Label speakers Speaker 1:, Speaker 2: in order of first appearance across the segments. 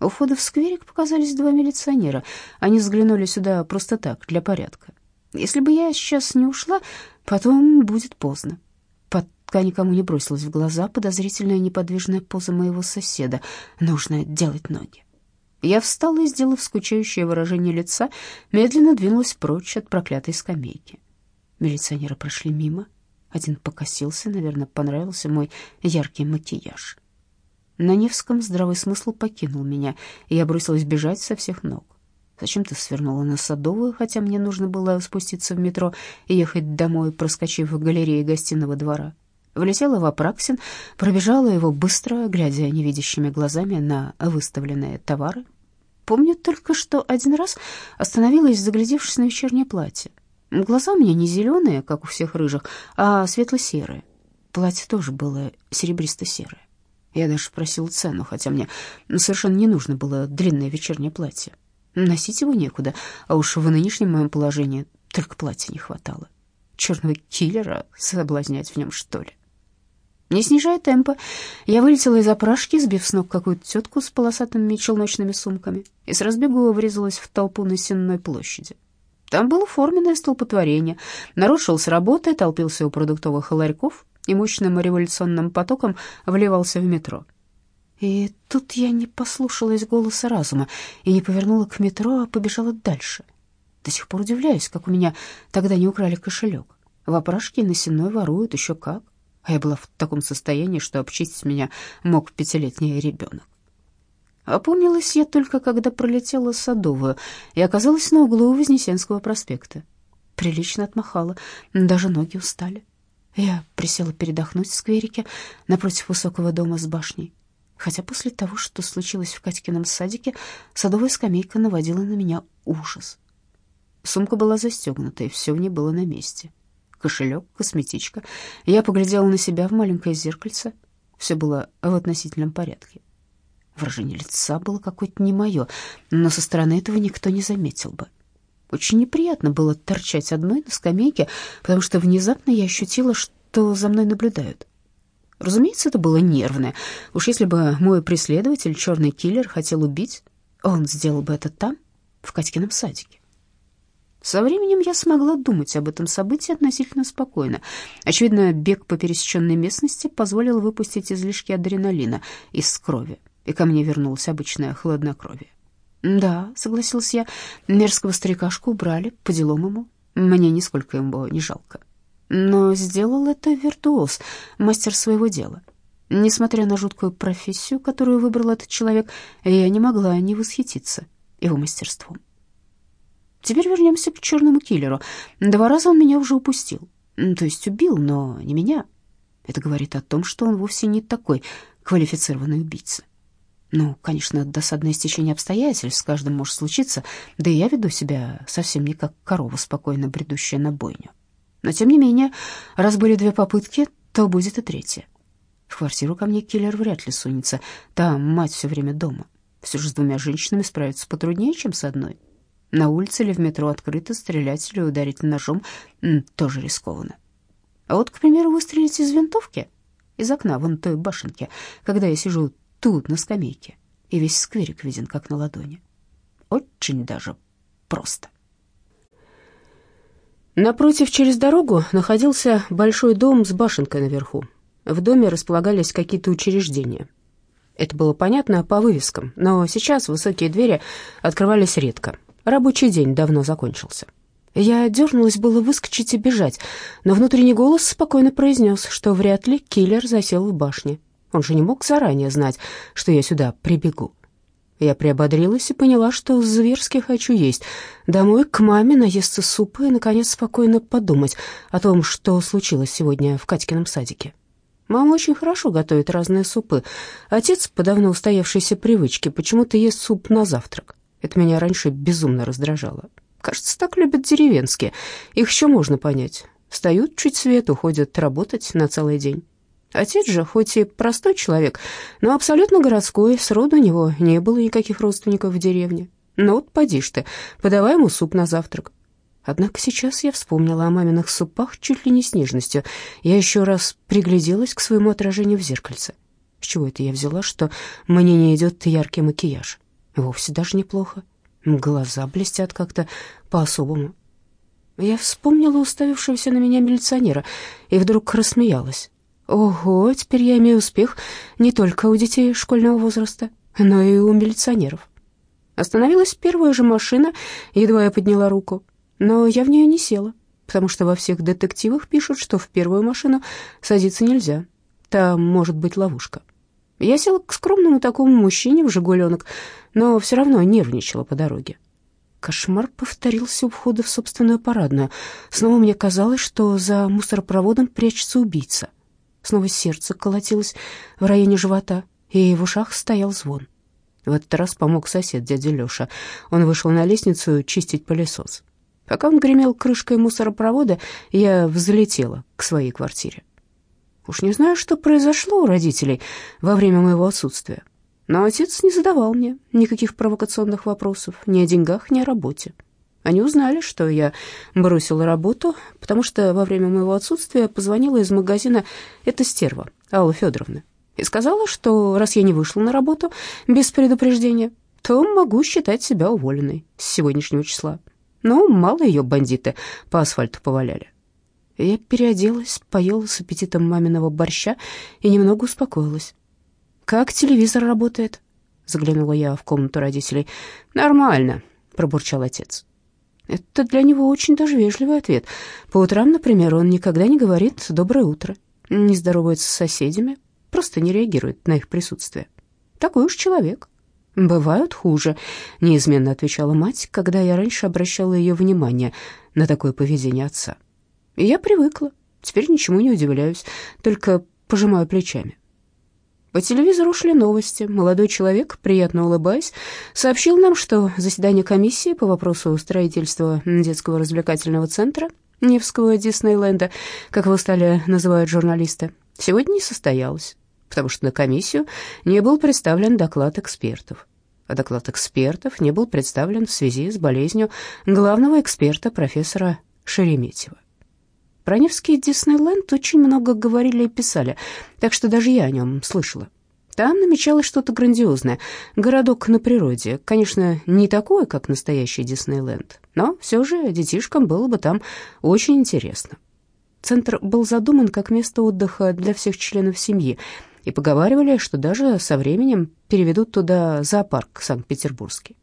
Speaker 1: У входа в скверик показались два милиционера. Они взглянули сюда просто так, для порядка. Если бы я сейчас не ушла, потом будет поздно. Пока никому не бросилась в глаза подозрительная неподвижная поза моего соседа. Нужно делать ноги. Я встала и, сделав скучающее выражение лица, медленно двинулась прочь от проклятой скамейки. Милиционеры прошли мимо. Один покосился, наверное, понравился мой яркий макияж. На Невском здравый смысл покинул меня, и я бросилась бежать со всех ног. Зачем ты свернула на Садовую, хотя мне нужно было спуститься в метро и ехать домой, проскочив в галерее гостиного двора? Влетела в Апраксин, пробежала его быстро, глядя невидящими глазами на выставленные товары. Помню только, что один раз остановилась, заглядевшись на вечернее платье. Глаза у меня не зеленые, как у всех рыжих, а светло-серые. Платье тоже было серебристо-серое. Я даже спросил цену, хотя мне совершенно не нужно было длинное вечернее платье. Носить его некуда, а уж в нынешнем моем положении только платья не хватало. Черного киллера соблазнять в нем, что ли? Не снижая темпа, я вылетела из опрашки, сбив с ног какую-то тетку с полосатыми челночными сумками, и с разбегу врезалась в толпу на Сенной площади. Там было форменное столпотворение. Народ шел с работы, толпился у продуктовых ларьков и мощным революционным потоком вливался в метро. И тут я не послушалась голоса разума и не повернула к метро, а побежала дальше. До сих пор удивляюсь, как у меня тогда не украли кошелек. В на сеной воруют еще как. А я была в таком состоянии, что обчистить меня мог пятилетний ребенок. Опомнилась я только, когда пролетела Садовую и оказалась на углу Вознесенского проспекта. Прилично отмахала, даже ноги устали. Я присела передохнуть в скверике напротив высокого дома с башней. Хотя после того, что случилось в Катькином садике, садовая скамейка наводила на меня ужас. Сумка была застегнута, и все в ней было на месте. Кошелек, косметичка. Я поглядела на себя в маленькое зеркальце. Все было в относительном порядке. Выражение лица было какое-то не мое, но со стороны этого никто не заметил бы. Очень неприятно было торчать одной на скамейке, потому что внезапно я ощутила, что за мной наблюдают. Разумеется, это было нервное. Уж если бы мой преследователь, черный киллер, хотел убить, он сделал бы это там, в Катькином садике. Со временем я смогла думать об этом событии относительно спокойно. Очевидно, бег по пересеченной местности позволил выпустить излишки адреналина из крови и ко мне вернулось обычное хладнокровие. «Да», — согласился я, — «мерзкого старикашку убрали, по делам ему. Мне нисколько ему не жалко. Но сделал это виртуоз, мастер своего дела. Несмотря на жуткую профессию, которую выбрал этот человек, я не могла не восхититься его мастерством. Теперь вернемся к черному киллеру. Два раза он меня уже упустил. То есть убил, но не меня. Это говорит о том, что он вовсе не такой квалифицированный убийца. Ну, конечно, досадное стечение обстоятельств с каждым может случиться, да и я веду себя совсем не как корова, спокойно бредущая на бойню. Но, тем не менее, раз были две попытки, то будет и третья. В квартиру ко мне киллер вряд ли сунется, там мать все время дома. Все же с двумя женщинами справиться потруднее, чем с одной. На улице или в метро открыто стрелять или ударить ножом тоже рискованно. А вот, к примеру, выстрелить из винтовки, из окна вон той башенки, когда я сижу тут, на скамейке, и весь скверик виден, как на ладони. Очень даже просто.
Speaker 2: Напротив, через дорогу, находился большой дом с башенкой наверху. В доме располагались какие-то учреждения. Это было понятно по вывескам, но сейчас высокие двери открывались редко. Рабочий день давно закончился. Я дернулась было выскочить и бежать, но внутренний голос спокойно произнес, что вряд ли киллер засел в башне. Он же не мог заранее знать, что я сюда прибегу. Я приободрилась и поняла, что зверски хочу есть. Домой к маме наесться супа и, наконец, спокойно подумать о том, что случилось сегодня в Катькином садике. Мама очень хорошо готовит разные супы. Отец, по давно устоявшейся привычке, почему-то ест суп на завтрак. Это меня раньше безумно раздражало. Кажется, так любят деревенские. Их еще можно понять. Встают чуть свет, уходят работать на целый день. Отец же, хоть и простой человек, но абсолютно городской, сроду у него не было никаких родственников в деревне. Ну вот поди ж ты, подавай ему суп на завтрак. Однако сейчас я вспомнила о маминых супах чуть ли не с нежностью. Я еще раз пригляделась к своему отражению в зеркальце. С чего это я взяла, что мне не идет яркий макияж? Вовсе даже неплохо. Глаза блестят как-то по-особому. Я вспомнила уставившегося на меня милиционера и вдруг рассмеялась. Ого, теперь я имею успех не только у детей школьного возраста, но и у милиционеров. Остановилась первая же машина, едва я подняла руку, но я в нее не села, потому что во всех детективах пишут, что в первую машину садиться нельзя. Там может быть ловушка. Я села к скромному такому мужчине в «Жигуленок», но все равно нервничала по дороге. Кошмар повторился у входа в собственную парадную. Снова мне казалось, что за мусоропроводом прячется убийца. Снова сердце колотилось в районе живота, и в ушах стоял звон. В этот раз помог сосед, дядя Леша. Он вышел на лестницу чистить пылесос. Пока он гремел крышкой мусоропровода, я взлетела к своей квартире. Уж не знаю, что произошло у родителей во время моего отсутствия, но отец не задавал мне никаких провокационных вопросов ни о деньгах, ни о работе. Они узнали, что я бросила работу, потому что во время моего отсутствия позвонила из магазина эта стерва, Алла Федоровна, и сказала, что раз я не вышла на работу без предупреждения, то могу считать себя уволенной с сегодняшнего числа. Но мало ее бандиты по асфальту поваляли. Я переоделась, поела с аппетитом маминого борща и немного успокоилась. «Как телевизор работает?» — заглянула я в комнату родителей. «Нормально», — пробурчал отец. Это для него очень даже вежливый ответ. По утрам, например, он никогда не говорит «доброе утро», не здоровается с соседями, просто не реагирует на их присутствие. Такой уж человек. «Бывают хуже», — неизменно отвечала мать, когда я раньше обращала ее внимание на такое поведение отца. Я привыкла, теперь ничему не удивляюсь, только пожимаю плечами. По телевизору шли новости. Молодой человек, приятно улыбаясь, сообщил нам, что заседание комиссии по вопросу строительства детского развлекательного центра Невского Диснейленда, как его стали называть журналисты, сегодня не состоялось, потому что на комиссию не был представлен доклад экспертов. А доклад экспертов не был представлен в связи с болезнью главного эксперта профессора Шереметьева. Про Невский Диснейленд очень много говорили и писали, так что даже я о нем слышала. Там намечалось что-то грандиозное. Городок на природе. Конечно, не такой, как настоящий Диснейленд, но все же детишкам было бы там очень интересно. Центр был задуман как место отдыха для всех членов семьи, и поговаривали, что даже со временем переведут туда зоопарк Санкт-Петербургский.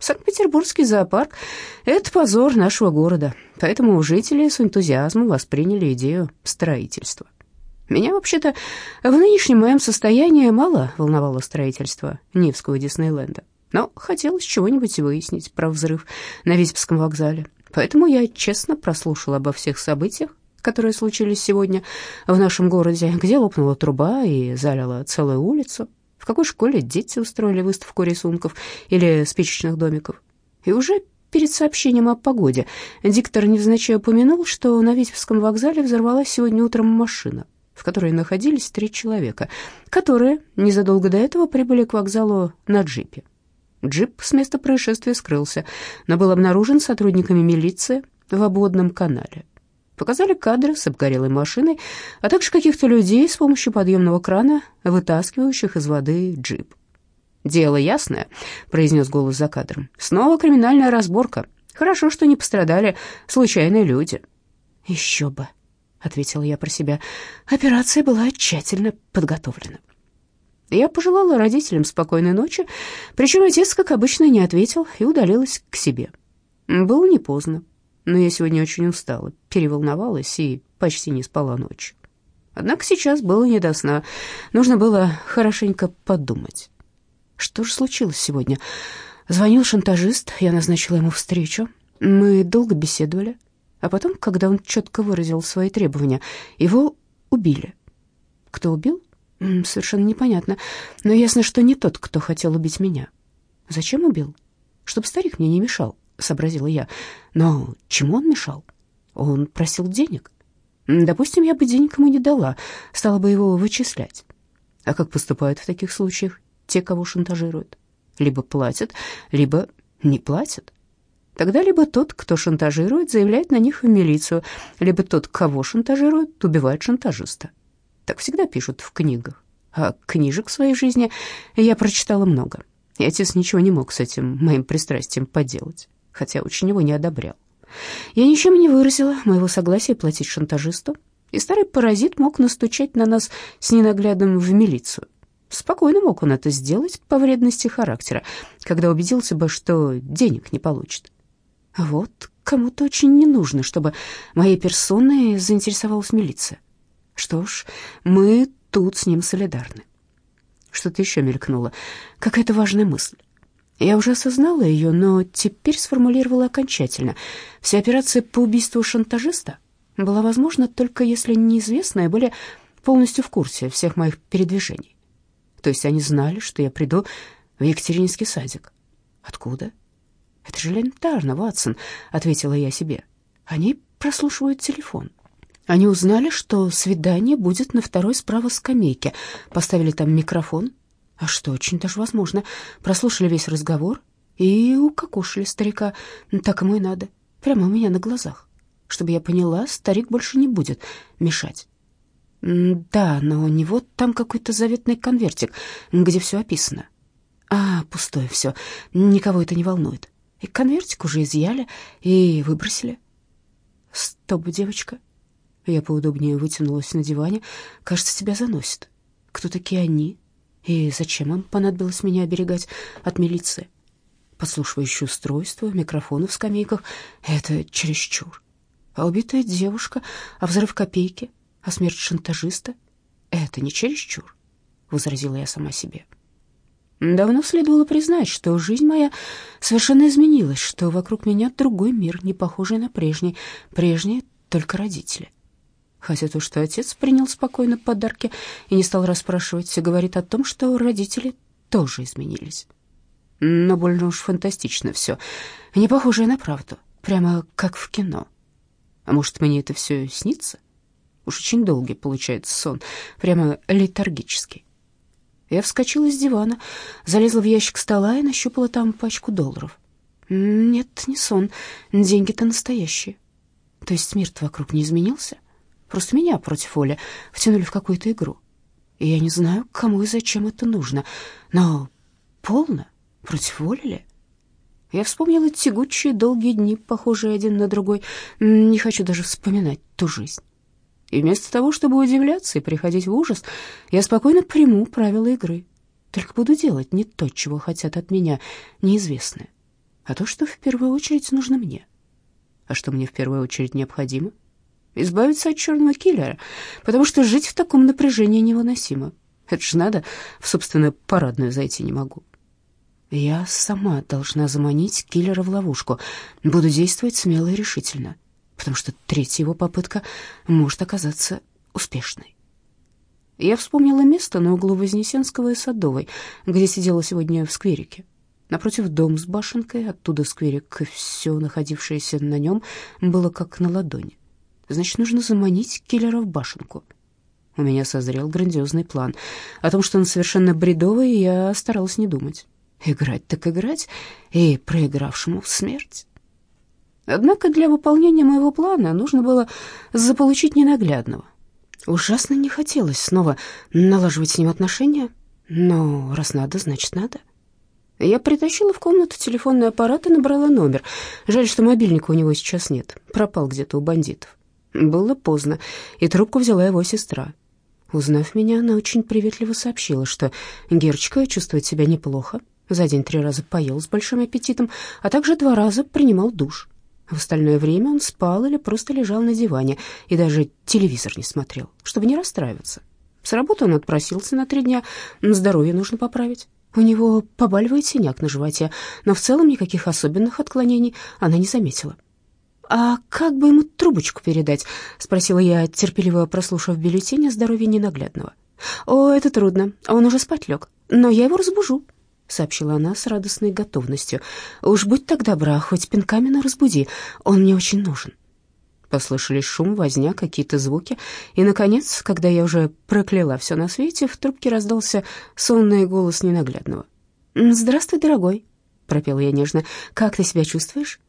Speaker 2: Санкт-Петербургский зоопарк — это позор нашего города, поэтому жители с энтузиазмом восприняли идею строительства. Меня, вообще-то, в нынешнем моем состоянии мало волновало строительство Невского Диснейленда, но хотелось чего-нибудь выяснить про взрыв на Витебском вокзале, поэтому я честно прослушала обо всех событиях, которые случились сегодня в нашем городе, где лопнула труба и залила целую улицу, в какой школе дети устроили выставку рисунков или спичечных домиков. И уже перед сообщением о погоде диктор невзначай упомянул, что на Витебском вокзале взорвалась сегодня утром машина, в которой находились три человека, которые незадолго до этого прибыли к вокзалу на джипе. Джип с места происшествия скрылся, но был обнаружен сотрудниками милиции в обводном канале. Показали кадры с обгорелой машиной, а также каких-то людей с помощью подъемного крана, вытаскивающих из воды джип. «Дело ясное», — произнес голос за кадром. «Снова криминальная разборка. Хорошо, что не пострадали случайные люди». «Еще бы», — ответила я про себя. Операция была тщательно подготовлена. Я пожелала родителям спокойной ночи, причем отец, как обычно, не ответил и удалилась к себе. Было не поздно но я сегодня очень устала, переволновалась и почти не спала ночью. Однако сейчас было не до сна, нужно было хорошенько подумать. Что же случилось сегодня? Звонил шантажист, я назначила ему встречу. Мы долго беседовали, а потом, когда он четко выразил свои требования, его убили. Кто убил? Совершенно непонятно, но ясно, что не тот, кто хотел убить меня. Зачем убил? Чтобы старик мне не мешал сообразила я. Но чему он мешал? Он просил денег. Допустим, я бы денег ему не дала, стала бы его вычислять. А как поступают в таких случаях те, кого шантажируют? Либо платят, либо не платят. Тогда либо тот, кто шантажирует, заявляет на них в милицию, либо тот, кого шантажируют, убивает шантажиста. Так всегда пишут в книгах. А книжек в своей жизни я прочитала много и отец ничего не мог с этим моим пристрастием поделать, хотя очень его не одобрял. Я ничем не выразила моего согласия платить шантажисту, и старый паразит мог настучать на нас с ненаглядным в милицию. Спокойно мог он это сделать по вредности характера, когда убедился бы, что денег не получит. Вот кому-то очень не нужно, чтобы моей персоной заинтересовалась милиция. Что ж, мы тут с ним солидарны. Что-то еще мелькнуло, какая-то важная мысль. Я уже осознала ее, но теперь сформулировала окончательно. Вся операция по убийству шантажиста была возможна только если неизвестные были полностью в курсе всех моих передвижений. То есть они знали, что я приду в Екатерининский садик. Откуда? Это же элементарно, Ватсон, ответила я себе. Они прослушивают телефон. Они узнали, что свидание будет на второй справа скамейке. Поставили там микрофон. А что, очень даже возможно. Прослушали весь разговор и укокошили старика. Так ему и надо. Прямо у меня на глазах. Чтобы я поняла, старик больше не будет мешать. Да, но у него там какой-то заветный конвертик, где все описано. А, пустое все, никого это не волнует. И конвертик уже изъяли и выбросили. Стоп, девочка. Я поудобнее вытянулась на диване. Кажется, тебя заносит. Кто такие они? И зачем им понадобилось меня оберегать от милиции? Подслушивающее устройство, микрофоны в скамейках — это чересчур. А убитая девушка, а взрыв копейки — а смерть шантажиста — это не чересчур, — возразила я сама себе. Давно следовало признать, что жизнь моя совершенно изменилась, что вокруг меня другой мир, не похожий на прежний, прежние только родители. Хотя то, что отец принял спокойно подарки и не стал расспрашивать, все говорит о том, что родители тоже изменились. Но больно уж фантастично все, не похожее на правду, прямо как в кино. А может, мне это все снится? — Уж очень долгий получается сон, прямо летаргический. Я вскочила с дивана, залезла в ящик стола и нащупала там пачку долларов. Нет, не сон, деньги-то настоящие. То есть мир вокруг не изменился? Просто меня против Оли втянули в какую-то игру. И я не знаю, кому и зачем это нужно. Но полно? Против воли ли? Я вспомнила тягучие долгие дни, похожие один на другой. Не хочу даже вспоминать ту жизнь. И вместо того, чтобы удивляться и приходить в ужас, я спокойно приму правила игры. Только буду делать не то, чего хотят от меня неизвестное, а то, что в первую очередь нужно мне. А что мне в первую очередь необходимо? Избавиться от черного киллера, потому что жить в таком напряжении невыносимо. Это же надо, в собственную парадную зайти не могу. Я сама должна заманить киллера в ловушку. Буду действовать смело и решительно потому что третья его попытка может оказаться успешной. Я вспомнила место на углу Вознесенского и Садовой, где сидела сегодня в скверике. Напротив дом с башенкой, оттуда скверик, и все находившееся на нем было как на ладони. Значит, нужно заманить киллера в башенку. У меня созрел грандиозный план. О том, что он совершенно бредовый, я старалась не думать. Играть так играть, и проигравшему смерть. Однако для выполнения моего плана нужно было заполучить ненаглядного. Ужасно не хотелось снова налаживать с ним отношения, но раз надо, значит надо. Я притащила в комнату телефонный аппарат и набрала номер. Жаль, что мобильника у него сейчас нет, пропал где-то у бандитов. Было поздно, и трубку взяла его сестра. Узнав меня, она очень приветливо сообщила, что Герчика чувствует себя неплохо, за день три раза поел с большим аппетитом, а также два раза принимал душ. В остальное время он спал или просто лежал на диване и даже телевизор не смотрел, чтобы не расстраиваться. С работы он отпросился на три дня, здоровье нужно поправить. У него побаливает синяк на животе, но в целом никаких особенных отклонений она не заметила. «А как бы ему трубочку передать?» — спросила я, терпеливо прослушав бюллетень о здоровье ненаглядного. «О, это трудно, он уже спать лег, но я его разбужу», сообщила она с радостной готовностью. «Уж будь так добра, хоть пинками, но разбуди, он мне очень нужен». Послышались шум, возня, какие-то звуки, и, наконец, когда я уже прокляла все на свете, в трубке раздался сонный голос ненаглядного. «Здравствуй, дорогой», — пропела я нежно, — «как ты себя чувствуешь?»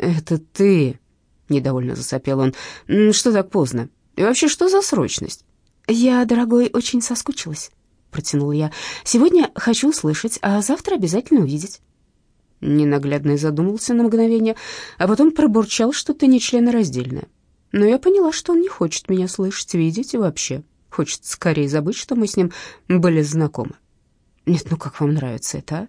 Speaker 2: «Это ты», — недовольно засопел он, — «что так поздно? И вообще, что за срочность?» «Я, дорогой, очень соскучилась».
Speaker 1: — протянул я. «Сегодня хочу услышать, а завтра обязательно увидеть».
Speaker 2: Ненаглядный задумался на мгновение, а потом пробурчал что-то нечленораздельное. Но я поняла, что он не хочет меня слышать, видеть и вообще. Хочет скорее забыть, что мы с ним были знакомы. Нет, ну как вам нравится это, а?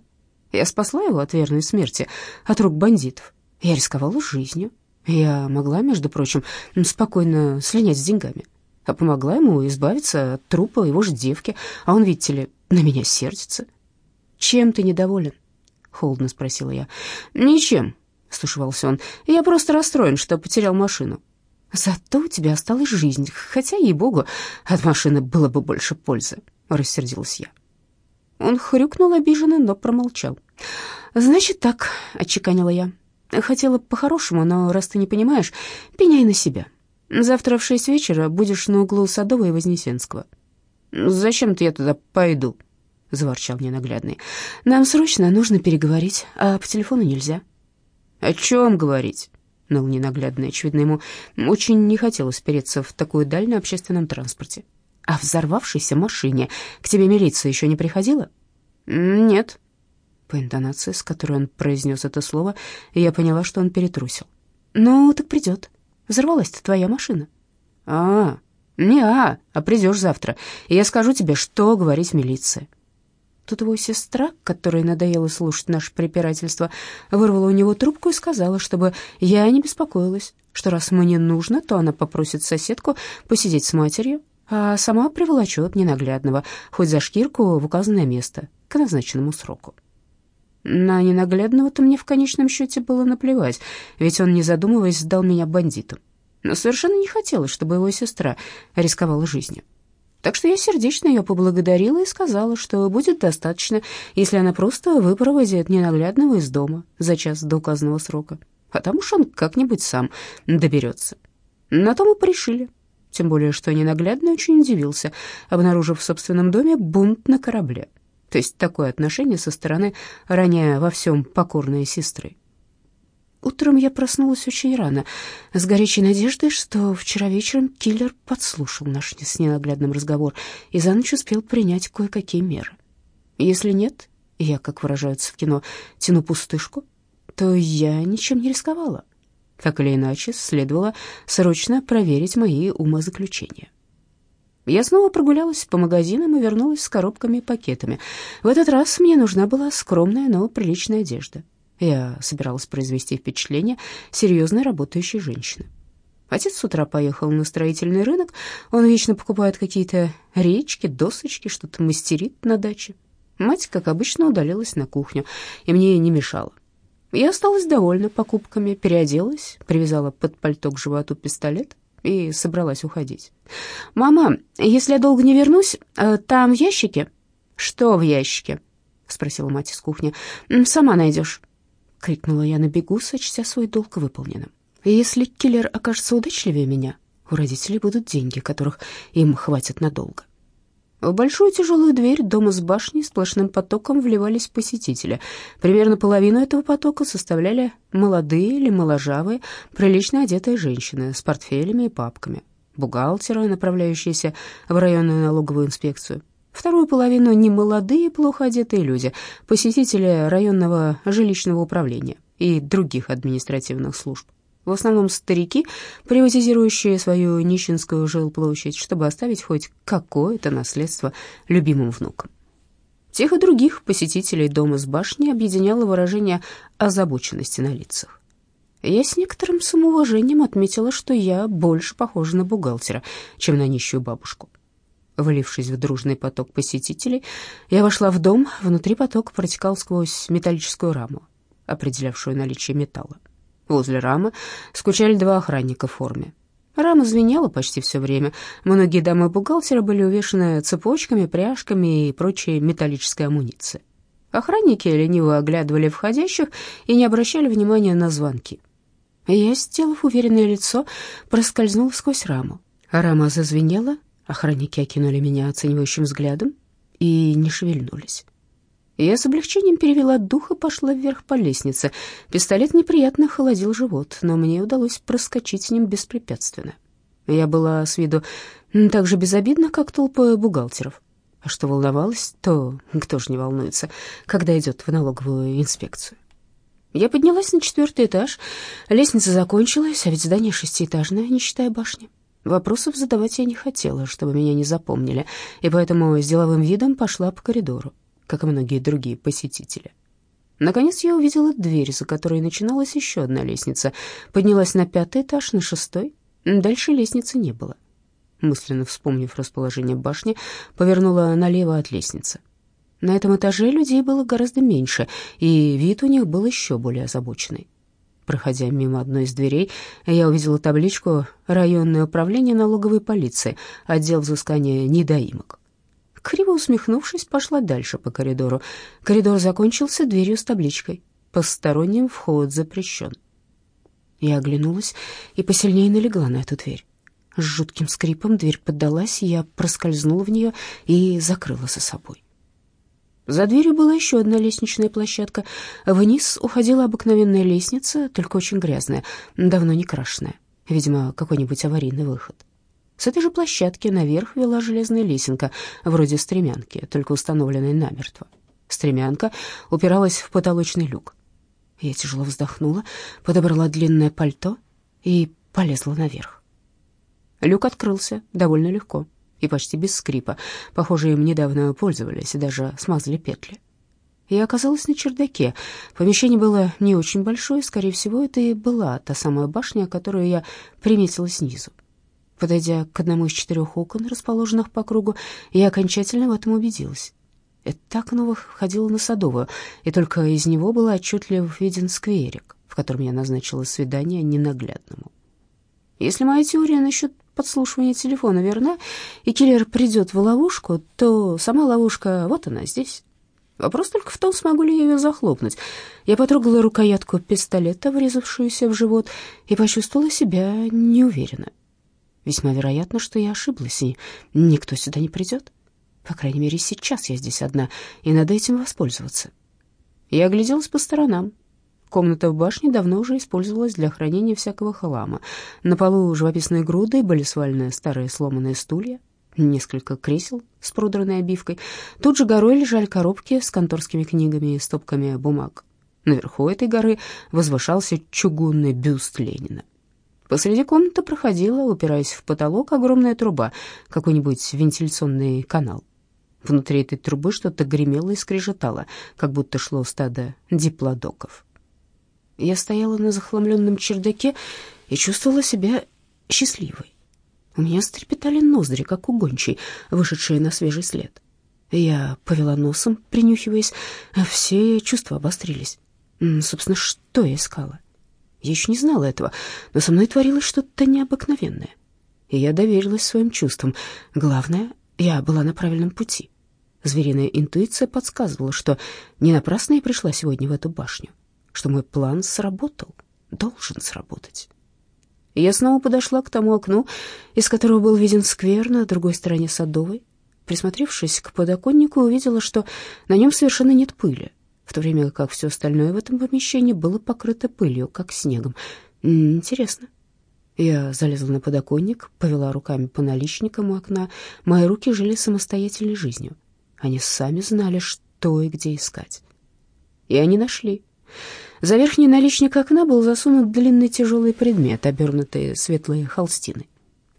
Speaker 2: Я спасла его от верной смерти, от рук бандитов. Я рисковала жизнью. Я могла, между прочим, спокойно слинять с деньгами. А помогла ему избавиться от трупа его же девки, а он, видите ли, на меня сердится. «Чем ты недоволен?» — холодно спросила я. «Ничем», — стушевался он. «Я просто расстроен, что потерял машину». «Зато у тебя осталась жизнь, хотя, ей-богу, от машины было бы больше пользы», — рассердилась я. Он хрюкнул обиженно, но промолчал. «Значит так», — отчеканила я. «Хотела по-хорошему, но раз ты не понимаешь, пеняй на себя. Завтра в шесть вечера будешь на углу Садовой и Вознесенского». «Зачем-то я туда пойду?» — заворчал ненаглядный. «Нам срочно нужно переговорить, а по телефону нельзя». «О чем говорить?» — ныл ненаглядный. Очевидно, ему очень не хотелось переться в такую даль на общественном транспорте. «О взорвавшейся машине к тебе милиция еще не приходила?» «Нет». По интонации, с которой он произнес это слово, я поняла, что он перетрусил. «Ну, так придет. Взорвалась-то твоя машина». «А, не а, а придешь завтра, и я скажу тебе, что говорить милиции».
Speaker 1: Тут его сестра, которой надоело слушать наше препирательство, вырвала у него трубку и сказала, чтобы я не беспокоилась, что раз мне нужно, то она попросит соседку посидеть с матерью, а сама приволочет ненаглядного, хоть за шкирку в указанное место, к назначенному сроку. На ненаглядного-то мне в конечном счете было наплевать, ведь он, не задумываясь, сдал меня бандитам. Но совершенно не хотелось, чтобы его сестра рисковала жизнью. Так что я сердечно ее поблагодарила и сказала, что будет достаточно, если она просто выпроводит ненаглядного из дома за час до указанного срока. А там уж он как-нибудь сам доберется. На том и порешили. Тем более, что ненаглядный очень удивился, обнаружив в собственном доме бунт на корабле. То есть такое отношение со стороны ранее во всем покорной сестры. Утром я проснулась очень рано, с горячей надеждой, что вчера вечером киллер подслушал наш с ненаглядным разговор и за ночь успел принять кое-какие меры. Если нет, я, как выражаются в кино, тяну пустышку, то я ничем не рисковала. Так или иначе, следовало срочно проверить мои умозаключения. Я снова прогулялась по магазинам и вернулась с коробками и пакетами. В этот раз мне нужна была скромная, но приличная одежда. Я собиралась произвести впечатление серьезной работающей женщины. Отец с утра поехал на строительный рынок. Он вечно покупает какие-то речки, досочки, что-то мастерит на даче. Мать, как обычно, удалилась на кухню, и мне не мешала. Я осталась довольна покупками, переоделась, привязала под пальто к животу пистолет и собралась уходить. «Мама, если я долго не вернусь, э, там в ящике?» «Что в ящике?» — спросила мать из кухни. «Сама найдешь». — крикнула я на бегу, сочтя свой долг выполненным. «Если киллер окажется удачливее меня, у родителей будут деньги, которых им хватит надолго». В большую тяжелую дверь дома с башней сплошным потоком вливались посетители. Примерно половину этого потока составляли молодые или моложавые, прилично одетые женщины с портфелями и папками, бухгалтеры, направляющиеся в районную налоговую инспекцию, Вторую половину немолодые, плохо одетые люди, посетители районного жилищного управления и других административных служб. В основном старики, приватизирующие свою нищенскую жилплощадь, чтобы оставить хоть какое-то наследство любимым внукам. Тех и других посетителей дома с башни объединяло выражение озабоченности на лицах. Я с некоторым самоуважением отметила, что я больше похожа на бухгалтера, чем на нищую бабушку. Влившись в дружный поток посетителей, я вошла в дом. Внутри поток протекал сквозь металлическую раму, определявшую наличие металла. Возле рамы скучали два охранника в форме. Рама звенела почти все время. Многие дамы бухгалтера были увешаны цепочками, пряжками и прочей металлической амуницией. Охранники лениво оглядывали входящих и не обращали внимания на звонки. Я, сделав уверенное лицо, проскользнула сквозь раму. Рама зазвенела, Охранники окинули меня оценивающим взглядом и не шевельнулись. Я с облегчением перевела дух и пошла вверх по лестнице. Пистолет неприятно холодил живот, но мне удалось проскочить с ним беспрепятственно. Я была с виду так же безобидна, как толпа бухгалтеров.
Speaker 2: А что волновалась, то кто же не волнуется, когда идет в налоговую инспекцию. Я поднялась на четвертый этаж. Лестница закончилась, а ведь здание шестиэтажное, не считая башни. Вопросов задавать я не хотела, чтобы меня не запомнили, и поэтому с деловым видом пошла по коридору, как и многие другие посетители. Наконец я увидела дверь, за которой начиналась еще одна лестница. Поднялась на пятый этаж, на шестой. Дальше лестницы не было. Мысленно вспомнив расположение башни, повернула налево от лестницы. На этом этаже людей было гораздо меньше, и вид у них был еще более озабоченный. Проходя мимо одной из дверей, я увидела табличку «Районное управление налоговой полиции, отдел взыскания недоимок». Криво усмехнувшись, пошла дальше по коридору. Коридор закончился дверью с табличкой «Посторонним вход запрещен». Я оглянулась и посильнее налегла на эту дверь. С жутким скрипом дверь поддалась, я проскользнула в нее и закрыла за собой. За дверью была еще одна лестничная площадка. Вниз уходила обыкновенная лестница, только очень грязная, давно не крашенная. Видимо, какой-нибудь аварийный выход. С этой же площадки наверх вела железная лесенка, вроде стремянки, только установленной намертво. Стремянка упиралась в потолочный люк. Я тяжело вздохнула, подобрала длинное пальто и полезла наверх. Люк открылся довольно легко и почти без скрипа. Похоже, им недавно пользовались и даже смазали петли. Я оказалась на чердаке. Помещение было не очень большое, скорее всего, это и была та самая башня, которую я приметила снизу. Подойдя к одному из четырех окон, расположенных по кругу, я окончательно в этом убедилась. Это окно выходило на Садовую, и только из него был отчетливо виден скверик, в котором я назначила свидание ненаглядному. Если моя теория насчет подслушивания телефона верна, и киллер придет в ловушку, то сама ловушка, вот она, здесь. Вопрос только в том, смогу ли я ее захлопнуть. Я потрогала рукоятку пистолета, врезавшуюся в живот, и почувствовала себя неуверенно. Весьма вероятно, что я ошиблась, и никто сюда не придет. По крайней мере, сейчас я здесь одна, и надо этим воспользоваться. Я огляделась по сторонам. Комната в башне давно уже использовалась для хранения всякого хлама. На полу живописные груды были свалены старые сломанные стулья, несколько кресел с продранной обивкой. Тут же горой лежали коробки с конторскими книгами и стопками бумаг. Наверху этой горы возвышался чугунный бюст Ленина. Посреди комнаты проходила, упираясь в потолок, огромная труба, какой-нибудь вентиляционный канал. Внутри этой трубы что-то гремело и скрежетало, как будто шло стадо диплодоков. Я стояла на захламленном чердаке и чувствовала себя счастливой. У меня стрепетали ноздри, как у гончей, вышедшие на свежий след. Я повела носом, принюхиваясь, а все чувства обострились. Собственно, что я искала? Я еще не знала этого, но со мной творилось что-то необыкновенное. И я доверилась своим чувствам. Главное, я была на правильном пути. Звериная интуиция подсказывала, что не напрасно я пришла сегодня в эту башню что мой план сработал, должен сработать. Я снова подошла к тому окну, из которого был виден сквер на другой стороне Садовой. Присмотревшись к подоконнику, увидела, что на нем совершенно нет пыли, в то время как все остальное в этом помещении было покрыто пылью, как снегом. Интересно. Я залезла на подоконник, повела руками по наличникам у окна. Мои руки жили самостоятельной жизнью. Они сами знали, что и где искать. И они нашли. За верхний наличник окна был засунут длинный тяжелый предмет, обернутый светлой холстиной.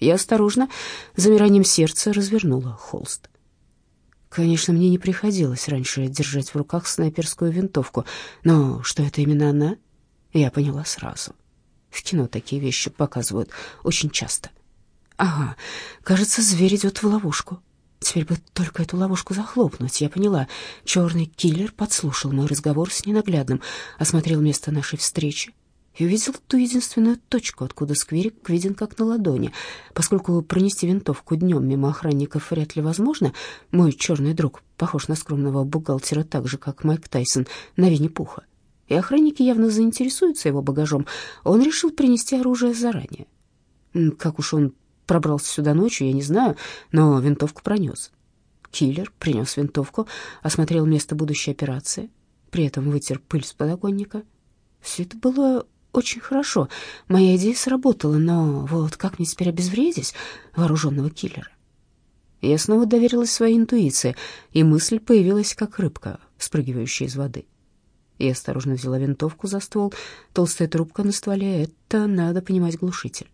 Speaker 2: Я осторожно, замиранием сердца, развернула холст. Конечно, мне не приходилось раньше держать в руках снайперскую винтовку, но что это именно она, я поняла сразу. В кино такие вещи показывают очень часто. Ага, кажется, зверь идет в ловушку. Теперь бы только эту ловушку захлопнуть. Я поняла. Черный киллер подслушал мой разговор с ненаглядным, осмотрел место нашей встречи и увидел ту единственную точку, откуда скверик виден как на ладони. Поскольку пронести винтовку днем мимо охранников вряд ли возможно, мой черный друг похож на скромного бухгалтера так же, как Майк Тайсон на Винни-Пуха. И охранники явно заинтересуются его багажом. Он решил принести оружие заранее. Как уж он пробрался сюда ночью, я не знаю, но винтовку пронес. Киллер принес винтовку, осмотрел место будущей операции, при этом вытер пыль с подоконника. Все это было очень хорошо. Моя идея сработала, но вот как мне теперь обезвредить вооруженного киллера?
Speaker 1: Я снова доверилась своей интуиции, и мысль появилась, как рыбка, спрыгивающая из воды. Я осторожно взяла винтовку за ствол. Толстая трубка на стволе — это, надо понимать, глушитель.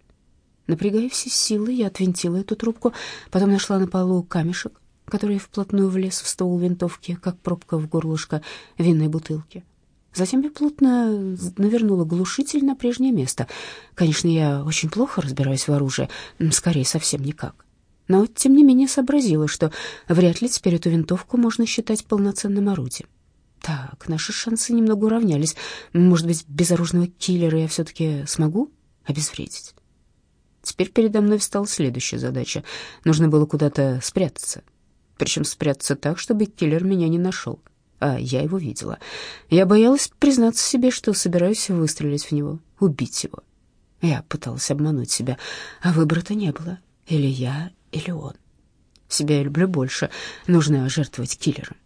Speaker 1: Напрягая все силы, я отвинтила эту трубку, потом нашла на полу камешек, который вплотную влез в ствол винтовки, как пробка в горлышко винной бутылки. Затем я плотно навернула глушитель на прежнее место. Конечно, я очень плохо разбираюсь в оружии, скорее совсем никак. Но, тем не менее, сообразила, что вряд ли теперь эту винтовку можно считать полноценным орудием. Так, наши шансы немного уравнялись. Может быть, безоружного киллера я все-таки смогу обезвредить? Теперь передо мной встала следующая задача. Нужно было куда-то спрятаться. Причем спрятаться так, чтобы киллер меня не нашел. А я его видела. Я боялась признаться себе, что собираюсь выстрелить в него, убить его. Я пыталась обмануть себя, а выбора-то не было. Или я, или он. Себя я люблю больше. Нужно жертвовать киллером.